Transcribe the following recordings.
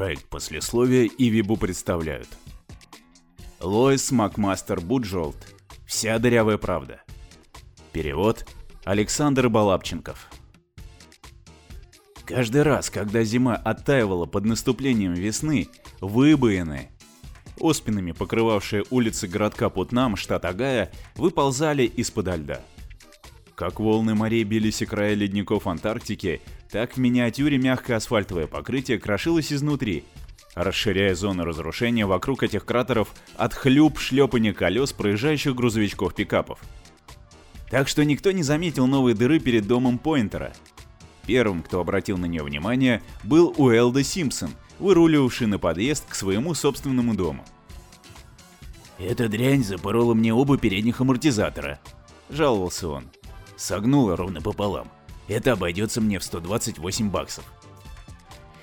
Проект послесловия и Вибу представляют. Лоис Макмастер Буджолт. Вся дырявая правда. Перевод Александр Балапченков. Каждый раз, когда зима оттаивала под наступлением весны, выбоины, оспинами покрывавшие улицы городка Путнам, штат Агая, выползали из-под льда. Как волны морей бились и края ледников Антарктики, так в миниатюре мягкое асфальтовое покрытие крошилось изнутри, расширяя зону разрушения вокруг этих кратеров от хлюп шлепания колес проезжающих грузовичков-пикапов. Так что никто не заметил новой дыры перед домом Пойнтера. Первым, кто обратил на нее внимание, был Уэлда Симпсон, выруливавший на подъезд к своему собственному дому. «Эта дрянь запорола мне оба передних амортизатора», — жаловался он. «Согнула ровно пополам. Это обойдется мне в 128 баксов.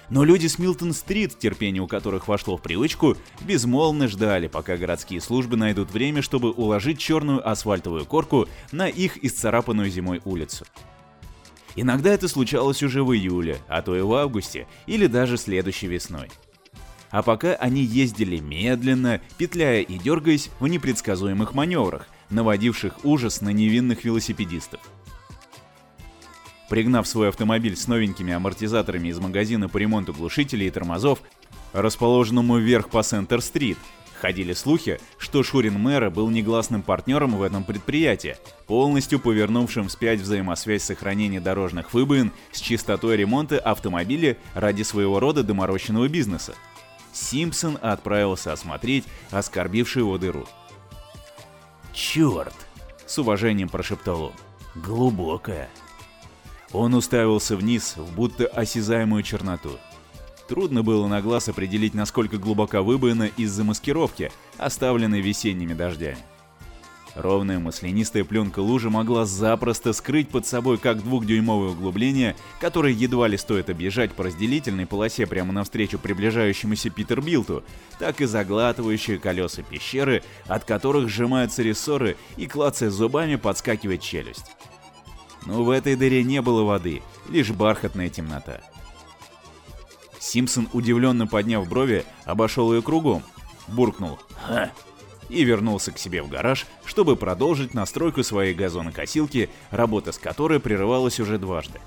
Но люди с Милтон-стрит, терпение у которых вошло в привычку, безмолвно ждали, пока городские службы найдут время, чтобы уложить черную асфальтовую корку на их исцарапанную зимой улицу. Иногда это случалось уже в июле, а то и в августе, или даже следующей весной. А пока они ездили медленно, петляя и дергаясь в непредсказуемых маневрах, наводивших ужас на невинных велосипедистов. Пригнав свой автомобиль с новенькими амортизаторами из магазина по ремонту глушителей и тормозов, расположенному вверх по Сентер-стрит, ходили слухи, что Шурин мэра был негласным партнером в этом предприятии, полностью повернувшим вспять взаимосвязь сохранения дорожных выбоин с чистотой ремонта автомобиля ради своего рода доморощенного бизнеса. Симпсон отправился осмотреть оскорбившую его дыру. «Черт!» — с уважением прошептал он. «Глубокая». Он уставился вниз в будто осязаемую черноту. Трудно было на глаз определить, насколько глубока выбоина из-за маскировки, оставленной весенними дождями. Ровная маслянистая пленка лужи могла запросто скрыть под собой как двухдюймовое углубление, которое едва ли стоит объезжать по разделительной полосе прямо навстречу приближающемуся Питербилту, так и заглатывающие колеса пещеры, от которых сжимаются рессоры и клацая зубами подскакивает челюсть. Но в этой дыре не было воды, лишь бархатная темнота. Симпсон, удивленно подняв брови, обошел ее кругом, буркнул «Ха!» И вернулся к себе в гараж, чтобы продолжить настройку своей газонокосилки, работа с которой прерывалась уже дважды.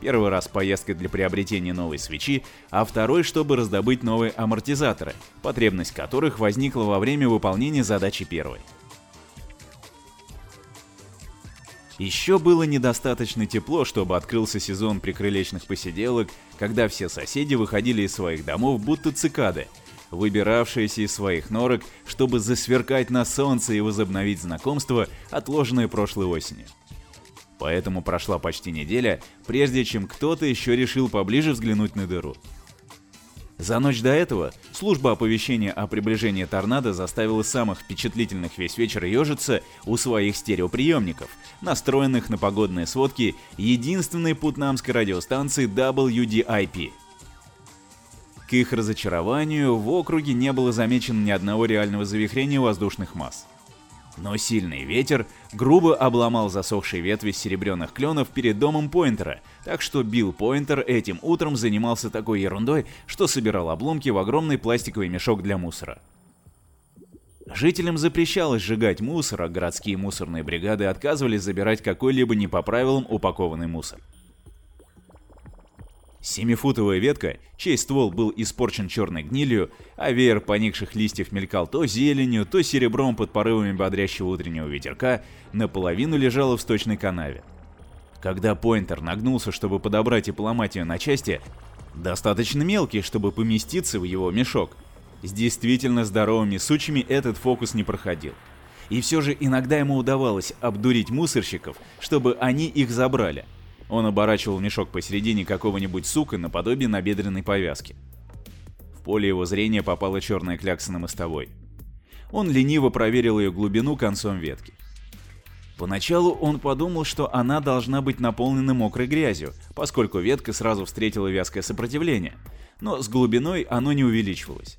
Первый раз поездкой для приобретения новой свечи, а второй, чтобы раздобыть новые амортизаторы, потребность которых возникла во время выполнения задачи первой. Еще было недостаточно тепло, чтобы открылся сезон прикрылечных посиделок, когда все соседи выходили из своих домов будто цикады, выбиравшиеся из своих норок, чтобы засверкать на солнце и возобновить знакомство, отложенное прошлой осенью. Поэтому прошла почти неделя, прежде чем кто-то еще решил поближе взглянуть на дыру. За ночь до этого служба оповещения о приближении торнадо заставила самых впечатлительных весь вечер ежиться у своих стереоприемников, настроенных на погодные сводки единственной путнамской радиостанции WDIP. К их разочарованию в округе не было замечено ни одного реального завихрения воздушных масс. Но сильный ветер грубо обломал засохшие ветви серебряных кленов перед домом Пойнтера, так что Билл Пойнтер этим утром занимался такой ерундой, что собирал обломки в огромный пластиковый мешок для мусора. Жителям запрещалось сжигать мусор, а городские мусорные бригады отказывались забирать какой-либо не по правилам упакованный мусор. Семифутовая ветка, чей ствол был испорчен черной гнилью, а веер поникших листьев мелькал то зеленью, то серебром под порывами бодрящего утреннего ветерка, наполовину лежала в сточной канаве. Когда Пойнтер нагнулся, чтобы подобрать и поломать ее на части, достаточно мелкий, чтобы поместиться в его мешок, с действительно здоровыми сучьями этот фокус не проходил. И все же иногда ему удавалось обдурить мусорщиков, чтобы они их забрали – он оборачивал мешок посередине какого-нибудь сука наподобие набедренной повязки. В поле его зрения попала черная клякса на мостовой. Он лениво проверил ее глубину концом ветки. Поначалу он подумал, что она должна быть наполнена мокрой грязью, поскольку ветка сразу встретила вязкое сопротивление, но с глубиной оно не увеличивалось.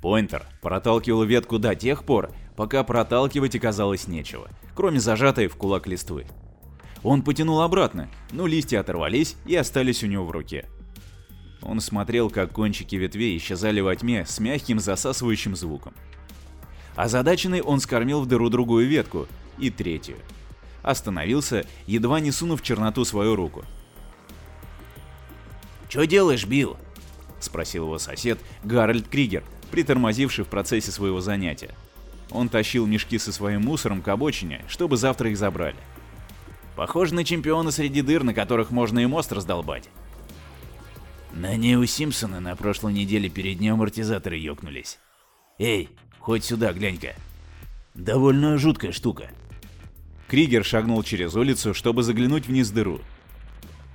Пойнтер проталкивал ветку до тех пор, пока проталкивать оказалось нечего, кроме зажатой в кулак листвы. Он потянул обратно, но листья оторвались и остались у него в руке. Он смотрел, как кончики ветвей исчезали во тьме с мягким засасывающим звуком. Озадаченный он скормил в дыру другую ветку и третью. Остановился, едва не сунув в черноту свою руку. «Чё делаешь, Билл?» — спросил его сосед Гарольд Кригер, притормозивший в процессе своего занятия. Он тащил мешки со своим мусором к обочине, чтобы завтра их забрали. Похоже на чемпиона среди дыр, на которых можно и мост раздолбать. На ней у Симпсона на прошлой неделе перед днем амортизаторы ёкнулись. Эй, хоть сюда глянь-ка. Довольно жуткая штука. Кригер шагнул через улицу, чтобы заглянуть вниз дыру.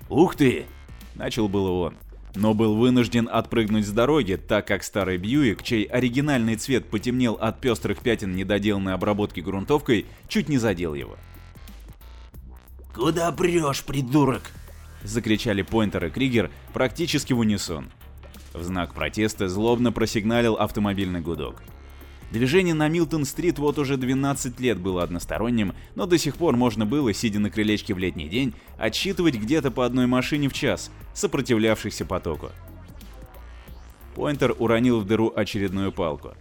«Ух ты!» – начал было он, но был вынужден отпрыгнуть с дороги, так как старый Бьюик, чей оригинальный цвет потемнел от пестрых пятен недоделанной обработки грунтовкой, чуть не задел его. «Куда прешь, придурок?» – закричали Пойнтер и Кригер практически в унисон. В знак протеста злобно просигналил автомобильный гудок. Движение на Милтон-стрит вот уже 12 лет было односторонним, но до сих пор можно было, сидя на крылечке в летний день, отсчитывать где-то по одной машине в час, сопротивлявшихся потоку. Пойнтер уронил в дыру очередную палку.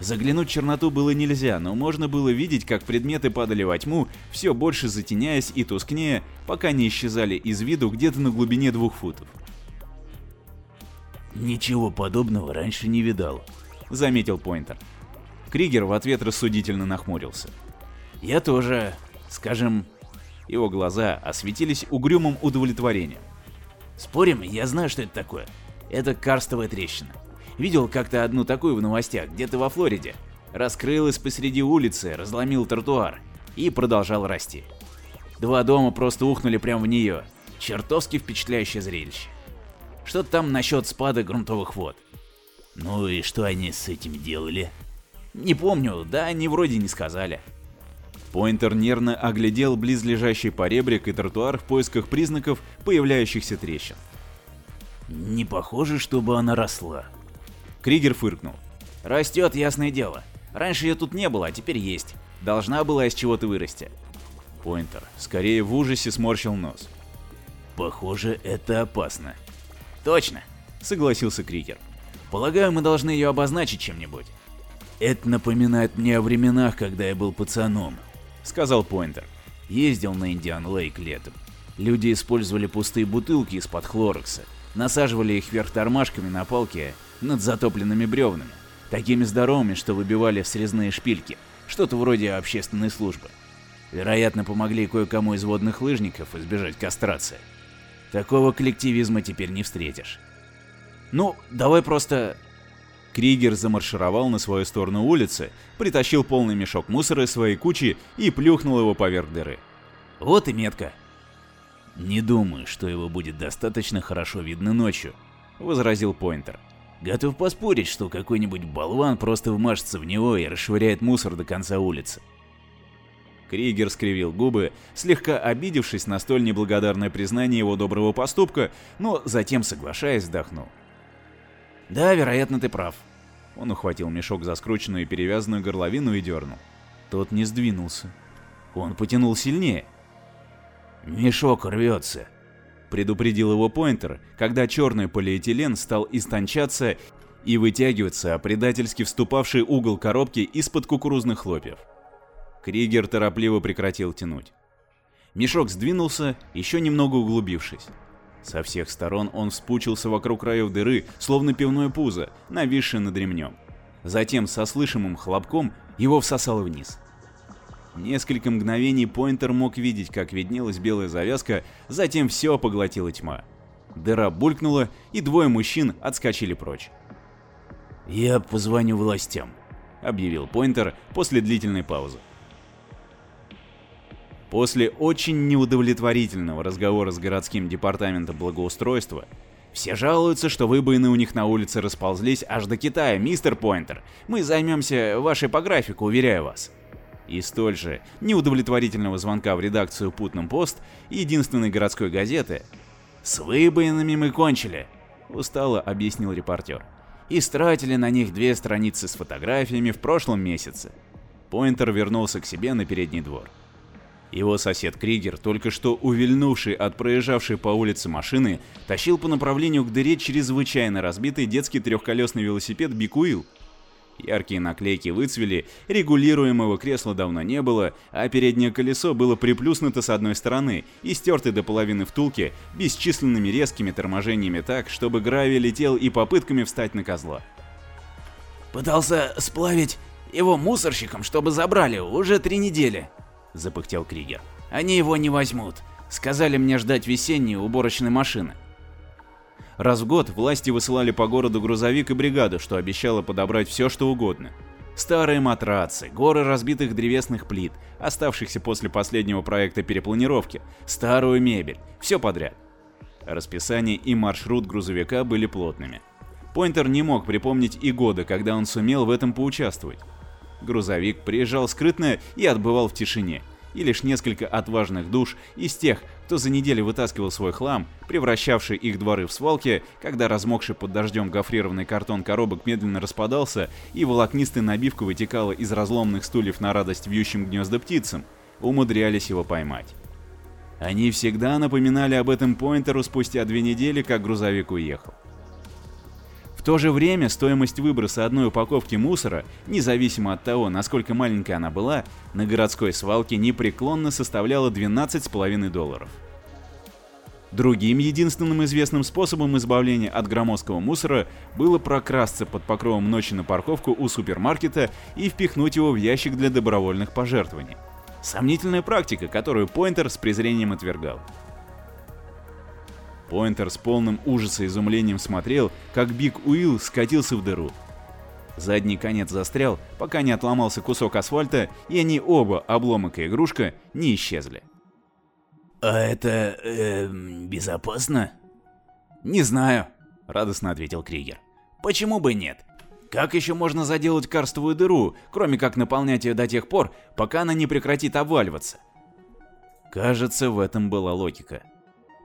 Заглянуть в черноту было нельзя, но можно было видеть, как предметы падали во тьму, все больше затеняясь и тускнее, пока не исчезали из виду где-то на глубине двух футов. «Ничего подобного раньше не видал», — заметил Пойнтер. Кригер в ответ рассудительно нахмурился. «Я тоже, скажем...» Его глаза осветились угрюмым удовлетворением. «Спорим, я знаю, что это такое. Это карстовая трещина. Видел как-то одну такую в новостях, где-то во Флориде. Раскрылась посреди улицы, разломил тротуар и продолжал расти. Два дома просто ухнули прямо в нее. Чертовски впечатляющее зрелище. Что-то там насчет спада грунтовых вод. Ну и что они с этим делали? Не помню, да они вроде не сказали. Пойнтер нервно оглядел близлежащий поребрик и тротуар в поисках признаков появляющихся трещин. Не похоже, чтобы она росла. Кригер фыркнул. Растет, ясное дело. Раньше ее тут не было, а теперь есть. Должна была из чего-то вырасти. Пойнтер скорее в ужасе сморщил нос. Похоже, это опасно. Точно, согласился Кригер. Полагаю, мы должны ее обозначить чем-нибудь. Это напоминает мне о временах, когда я был пацаном, сказал Пойнтер. Ездил на Индиан Лейк летом. Люди использовали пустые бутылки из-под хлорокса, насаживали их вверх тормашками на палке над затопленными бревнами, такими здоровыми, что выбивали срезные шпильки, что-то вроде общественной службы. Вероятно, помогли кое-кому из водных лыжников избежать кастрации. Такого коллективизма теперь не встретишь. Ну, давай просто... Кригер замаршировал на свою сторону улицы, притащил полный мешок мусора из своей кучи и плюхнул его поверх дыры. Вот и метка. Не думаю, что его будет достаточно хорошо видно ночью, возразил Пойнтер. Готов поспорить, что какой-нибудь болван просто вмажется в него и расшвыряет мусор до конца улицы. Кригер скривил губы, слегка обидевшись на столь неблагодарное признание его доброго поступка, но затем, соглашаясь, вздохнул. «Да, вероятно, ты прав». Он ухватил мешок за скрученную и перевязанную горловину и дернул. Тот не сдвинулся. Он потянул сильнее. «Мешок рвется», — предупредил его Пойнтер, когда черный полиэтилен стал истончаться и вытягиваться, а предательски вступавший угол коробки из-под кукурузных хлопьев. Кригер торопливо прекратил тянуть. Мешок сдвинулся, еще немного углубившись. Со всех сторон он вспучился вокруг краев дыры, словно пивное пузо, нависшее над ремнем. Затем со слышимым хлопком его всосало вниз. Несколько мгновений Пойнтер мог видеть, как виднелась белая завязка, затем все поглотила тьма. Дыра булькнула, и двое мужчин отскочили прочь. «Я позвоню властям», — объявил Пойнтер после длительной паузы. После очень неудовлетворительного разговора с городским департаментом благоустройства, все жалуются, что выбоины у них на улице расползлись аж до Китая, мистер Пойнтер. Мы займемся вашей по графику, уверяю вас. И столь же неудовлетворительного звонка в редакцию Путном Пост единственной городской газеты. «С выбоинами мы кончили», — устало объяснил репортер. «И стратили на них две страницы с фотографиями в прошлом месяце». Пойнтер вернулся к себе на передний двор. Его сосед Кригер, только что увильнувший от проезжавшей по улице машины, тащил по направлению к дыре чрезвычайно разбитый детский трехколесный велосипед Бикуил. Яркие наклейки выцвели, регулируемого кресла давно не было, а переднее колесо было приплюснуто с одной стороны и стерто до половины втулки бесчисленными резкими торможениями так, чтобы гравий летел и попытками встать на козла. «Пытался сплавить его мусорщикам, чтобы забрали, уже три недели», — запыхтел Кригер. «Они его не возьмут. Сказали мне ждать весенней уборочной машины». Раз в год власти высылали по городу грузовик и бригаду, что обещало подобрать все, что угодно. Старые матрацы, горы разбитых древесных плит, оставшихся после последнего проекта перепланировки, старую мебель, все подряд. Расписание и маршрут грузовика были плотными. Пойнтер не мог припомнить и года, когда он сумел в этом поучаствовать. Грузовик приезжал скрытно и отбывал в тишине, и лишь несколько отважных душ из тех, кто за неделю вытаскивал свой хлам, превращавший их дворы в свалки, когда размокший под дождем гофрированный картон коробок медленно распадался и волокнистая набивка вытекала из разломных стульев на радость вьющим гнезда птицам, умудрялись его поймать. Они всегда напоминали об этом Пойнтеру спустя две недели, как грузовик уехал. В то же время стоимость выброса одной упаковки мусора, независимо от того, насколько маленькая она была, на городской свалке непреклонно составляла 12,5 долларов. Другим единственным известным способом избавления от громоздкого мусора было прокрасться под покровом ночи на парковку у супермаркета и впихнуть его в ящик для добровольных пожертвований. Сомнительная практика, которую Пойнтер с презрением отвергал. Пойнтер с полным ужаса и изумлением смотрел, как Биг Уилл скатился в дыру. Задний конец застрял, пока не отломался кусок асфальта, и они оба, обломок и игрушка, не исчезли. «А это... Э, безопасно?» «Не знаю», — радостно ответил Кригер. «Почему бы нет? Как еще можно заделать карстовую дыру, кроме как наполнять ее до тех пор, пока она не прекратит обваливаться?» Кажется, в этом была логика.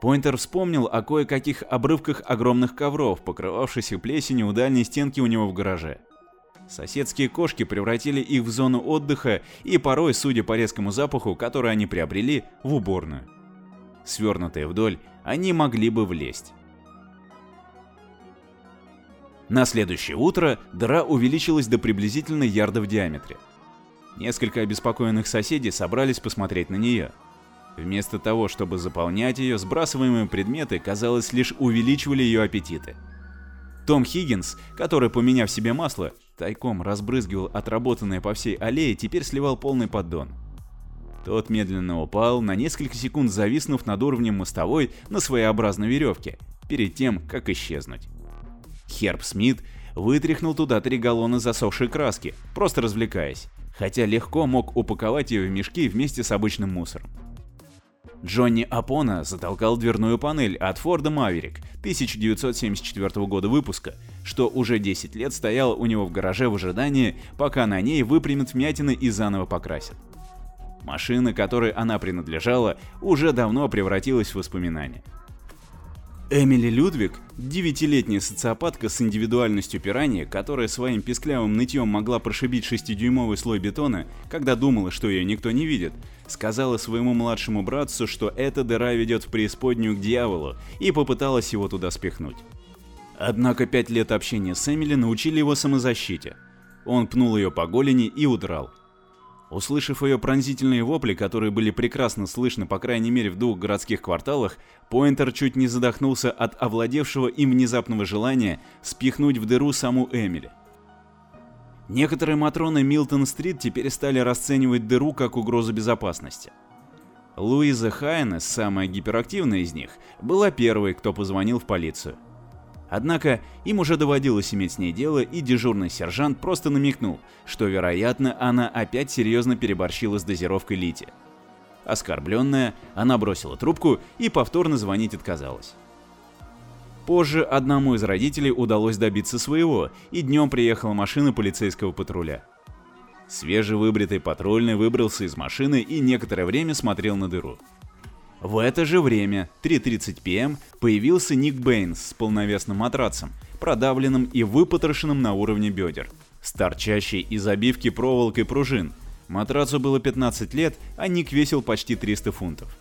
Пойнтер вспомнил о кое-каких обрывках огромных ковров, покрывавшихся плесенью у дальней стенки у него в гараже. Соседские кошки превратили их в зону отдыха и порой, судя по резкому запаху, который они приобрели, в уборную. Свернутые вдоль, они могли бы влезть. На следующее утро дыра увеличилась до приблизительно ярда в диаметре. Несколько обеспокоенных соседей собрались посмотреть на нее. Вместо того, чтобы заполнять ее, сбрасываемые предметы, казалось, лишь увеличивали ее аппетиты. Том Хиггинс, который, поменяв себе масло, тайком разбрызгивал отработанное по всей аллее, теперь сливал полный поддон. Тот медленно упал, на несколько секунд зависнув над уровнем мостовой на своеобразной веревке, перед тем, как исчезнуть. Херб Смит вытряхнул туда три галлона засохшей краски, просто развлекаясь, хотя легко мог упаковать ее в мешки вместе с обычным мусором. Джонни Апона затолкал дверную панель от Форда Маверик 1974 года выпуска, что уже 10 лет стоял у него в гараже в ожидании, пока на ней выпрямят вмятины и заново покрасят. Машина, которой она принадлежала, уже давно превратилась в воспоминание. Эмили Людвиг, девятилетняя социопатка с индивидуальностью пираньи, которая своим писклявым нытьем могла прошибить шестидюймовый слой бетона, когда думала, что ее никто не видит, сказала своему младшему братцу, что эта дыра ведет в преисподнюю к дьяволу, и попыталась его туда спихнуть. Однако пять лет общения с Эмили научили его самозащите. Он пнул ее по голени и удрал. Услышав ее пронзительные вопли, которые были прекрасно слышны по крайней мере в двух городских кварталах, Пойнтер чуть не задохнулся от овладевшего им внезапного желания спихнуть в дыру саму Эмили. Некоторые матроны Милтон-стрит теперь стали расценивать дыру как угрозу безопасности. Луиза Хайнес, самая гиперактивная из них, была первой, кто позвонил в полицию. Однако им уже доводилось иметь с ней дело, и дежурный сержант просто намекнул, что, вероятно, она опять серьезно переборщила с дозировкой лития. Оскорбленная, она бросила трубку и повторно звонить отказалась. Позже одному из родителей удалось добиться своего, и днем приехала машина полицейского патруля. Свежевыбритый патрульный выбрался из машины и некоторое время смотрел на дыру. В это же время, 3.30 пм, появился Ник Бэйнс с полновесным матрацем, продавленным и выпотрошенным на уровне бедер, с торчащей из обивки проволокой пружин, Матрацу было 15 лет, а Ник весил почти 300 фунтов.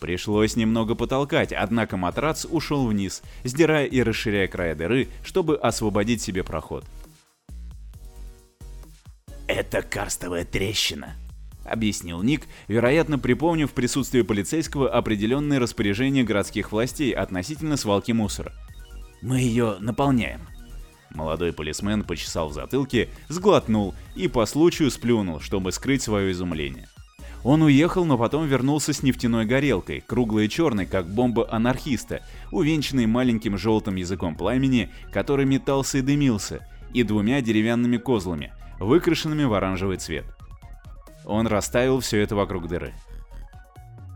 Пришлось немного потолкать, однако матрац ушел вниз, сдирая и расширяя края дыры, чтобы освободить себе проход. «Это карстовая трещина», — объяснил Ник, вероятно припомнив в присутствии полицейского определенные распоряжения городских властей относительно свалки мусора. «Мы ее наполняем». Молодой полисмен почесал в затылке, сглотнул и по случаю сплюнул, чтобы скрыть свое изумление. Он уехал, но потом вернулся с нефтяной горелкой, круглой и черной, как бомба анархиста, увенчанной маленьким желтым языком пламени, который метался и дымился, и двумя деревянными козлами, выкрашенными в оранжевый цвет. Он расставил все это вокруг дыры.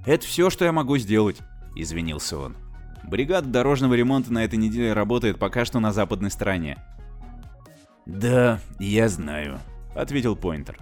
«Это все, что я могу сделать», — извинился он. Бригада дорожного ремонта на этой неделе работает пока что на западной стороне. «Да, я знаю», — ответил Пойнтер.